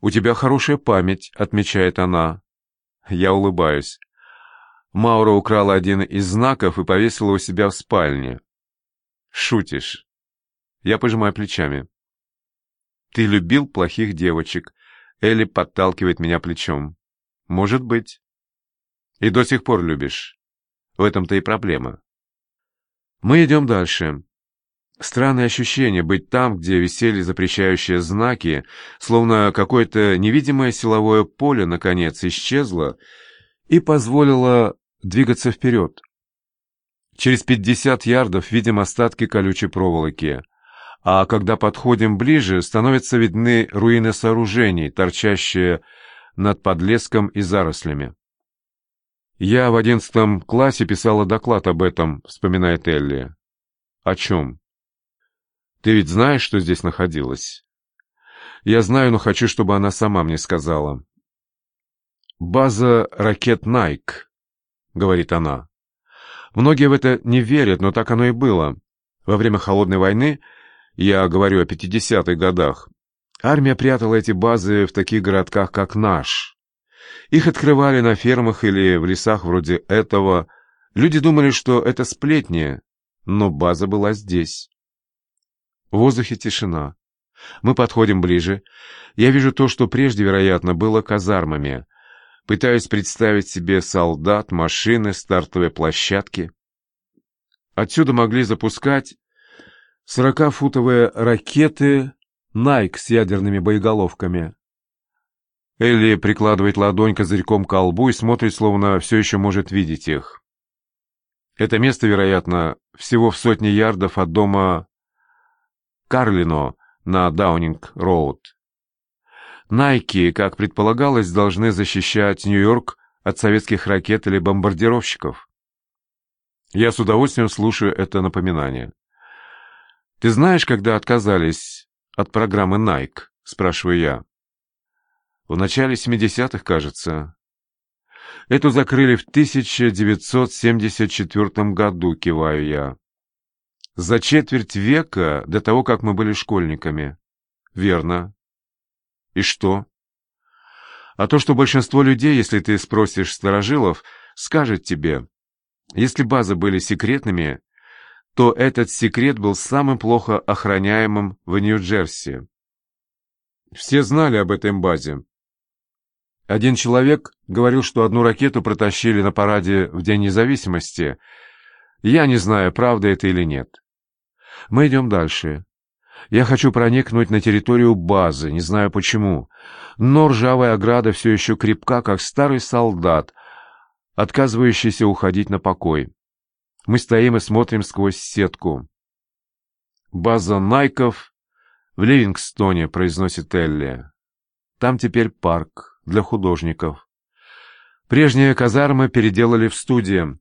«У тебя хорошая память», — отмечает она. Я улыбаюсь. Маура украла один из знаков и повесила у себя в спальне. «Шутишь?» Я пожимаю плечами. «Ты любил плохих девочек», — Элли подталкивает меня плечом. «Может быть». «И до сих пор любишь. В этом-то и проблема». Мы идем дальше. Странное ощущение быть там, где висели запрещающие знаки, словно какое-то невидимое силовое поле, наконец, исчезло и позволило двигаться вперед. Через пятьдесят ярдов видим остатки колючей проволоки, а когда подходим ближе, становятся видны руины сооружений, торчащие над подлеском и зарослями. «Я в одиннадцатом классе писала доклад об этом», — вспоминает Элли. «О чем?» «Ты ведь знаешь, что здесь находилось?» «Я знаю, но хочу, чтобы она сама мне сказала». «База ракет «Найк», — говорит она. Многие в это не верят, но так оно и было. Во время Холодной войны, я говорю о 50-х годах, армия прятала эти базы в таких городках, как наш. Их открывали на фермах или в лесах вроде этого. Люди думали, что это сплетни, но база была здесь. В воздухе тишина. Мы подходим ближе. Я вижу то, что прежде, вероятно, было казармами. Пытаюсь представить себе солдат, машины, стартовые площадки. Отсюда могли запускать сорокафутовые ракеты «Найк» с ядерными боеголовками. Элли прикладывает ладонь козырьком к колбу и смотрит, словно все еще может видеть их. Это место, вероятно, всего в сотне ярдов от дома Карлино на Даунинг-Роуд. Найки, как предполагалось, должны защищать Нью-Йорк от советских ракет или бомбардировщиков. Я с удовольствием слушаю это напоминание. «Ты знаешь, когда отказались от программы Nike?» — спрашиваю я. В начале 70-х, кажется. Эту закрыли в 1974 году, киваю я. За четверть века до того, как мы были школьниками. Верно. И что? А то, что большинство людей, если ты спросишь старожилов, скажет тебе, если базы были секретными, то этот секрет был самым плохо охраняемым в Нью-Джерси. Все знали об этой базе. Один человек говорил, что одну ракету протащили на параде в День независимости. Я не знаю, правда это или нет. Мы идем дальше. Я хочу проникнуть на территорию базы, не знаю почему. Но ржавая ограда все еще крепка, как старый солдат, отказывающийся уходить на покой. Мы стоим и смотрим сквозь сетку. «База Найков в Ливингстоне», — произносит Элли. «Там теперь парк» для художников. Прежние казармы переделали в студии.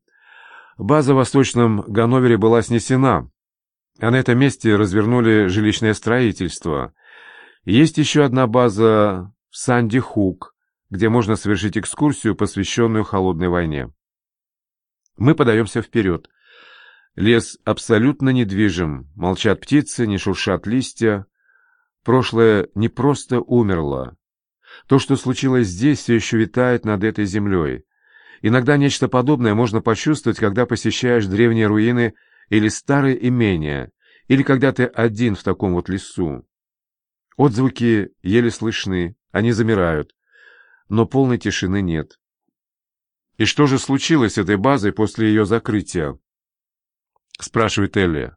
База в Восточном Ганновере была снесена, а на этом месте развернули жилищное строительство. Есть еще одна база в Санди-Хук, где можно совершить экскурсию, посвященную Холодной войне. Мы подаемся вперед. Лес абсолютно недвижим, молчат птицы, не шуршат листья. Прошлое не просто умерло, то, что случилось здесь, все еще витает над этой землей. Иногда нечто подобное можно почувствовать, когда посещаешь древние руины или старые имения, или когда ты один в таком вот лесу. Отзвуки еле слышны, они замирают, но полной тишины нет. «И что же случилось с этой базой после ее закрытия?» — спрашивает Элли.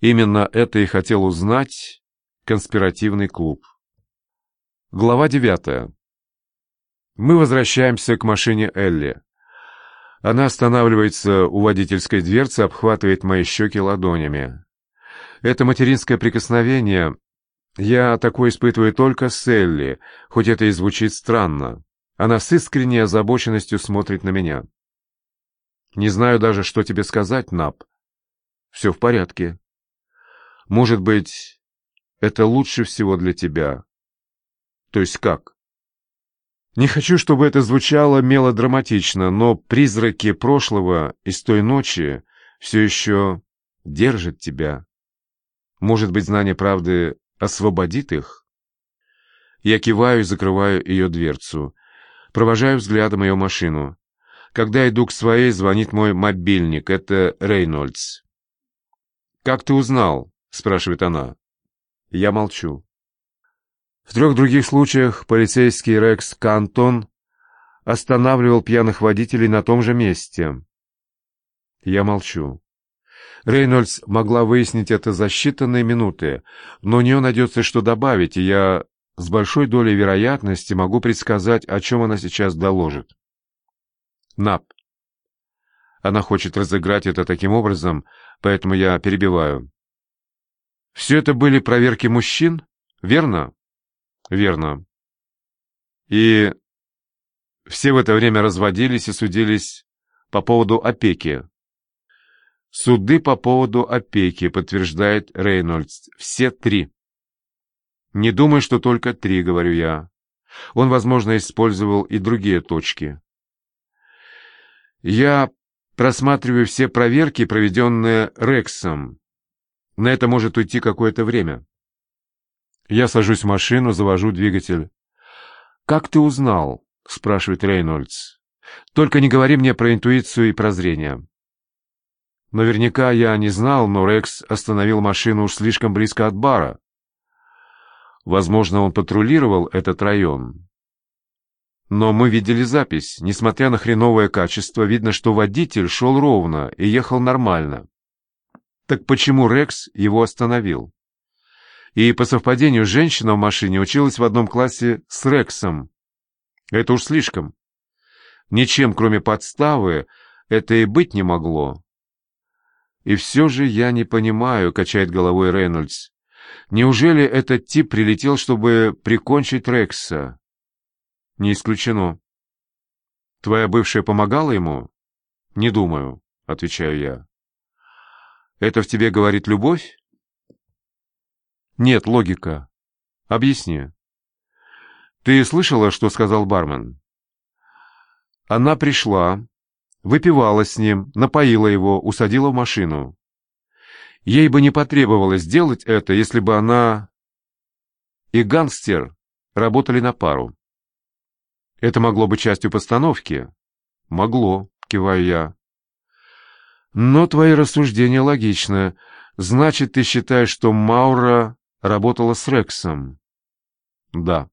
Именно это и хотел узнать конспиративный клуб. Глава девятая. Мы возвращаемся к машине Элли. Она останавливается у водительской дверцы, обхватывает мои щеки ладонями. Это материнское прикосновение я такое испытываю только с Элли, хоть это и звучит странно. Она с искренней озабоченностью смотрит на меня. Не знаю даже, что тебе сказать, Нап. Все в порядке. Может быть, это лучше всего для тебя. То есть как? Не хочу, чтобы это звучало мелодраматично, но призраки прошлого из той ночи все еще держат тебя. Может быть, знание правды освободит их? Я киваю и закрываю ее дверцу. Провожаю взглядом ее машину. Когда иду к своей, звонит мой мобильник. Это Рейнольдс. «Как ты узнал?» — спрашивает она. Я молчу. В трех других случаях полицейский Рекс Кантон останавливал пьяных водителей на том же месте. Я молчу. Рейнольдс могла выяснить это за считанные минуты, но у нее найдется что добавить, и я с большой долей вероятности могу предсказать, о чем она сейчас доложит. Нап. Она хочет разыграть это таким образом, поэтому я перебиваю. Все это были проверки мужчин, верно? Верно. И все в это время разводились и судились по поводу опеки. Суды по поводу опеки, подтверждает Рейнольдс. Все три. Не думаю, что только три, говорю я. Он, возможно, использовал и другие точки. Я просматриваю все проверки, проведенные Рексом. На это может уйти какое-то время. Я сажусь в машину, завожу двигатель. «Как ты узнал?» — спрашивает Рейнольдс. «Только не говори мне про интуицию и прозрение». Наверняка я не знал, но Рекс остановил машину уж слишком близко от бара. Возможно, он патрулировал этот район. Но мы видели запись. Несмотря на хреновое качество, видно, что водитель шел ровно и ехал нормально. Так почему Рекс его остановил? И по совпадению женщина в машине училась в одном классе с Рексом. Это уж слишком. Ничем, кроме подставы, это и быть не могло. И все же я не понимаю, качает головой Рейнольдс. Неужели этот тип прилетел, чтобы прикончить Рекса? Не исключено. Твоя бывшая помогала ему? Не думаю, отвечаю я. Это в тебе говорит любовь? Нет, логика. Объясни. Ты слышала, что сказал бармен? Она пришла, выпивала с ним, напоила его, усадила в машину. Ей бы не потребовалось делать это, если бы она и гангстер работали на пару. Это могло быть частью постановки? Могло, киваю я. Но твои рассуждения логичны. Значит, ты считаешь, что Маура работала с Рексом? Да.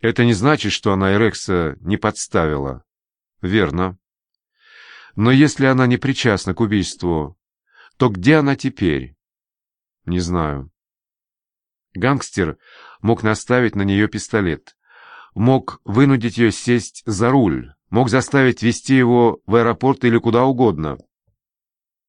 Это не значит, что она и Рекса не подставила. Верно. Но если она не причастна к убийству, то где она теперь? Не знаю. Гангстер мог наставить на нее пистолет, мог вынудить ее сесть за руль, мог заставить вести его в аэропорт или куда угодно —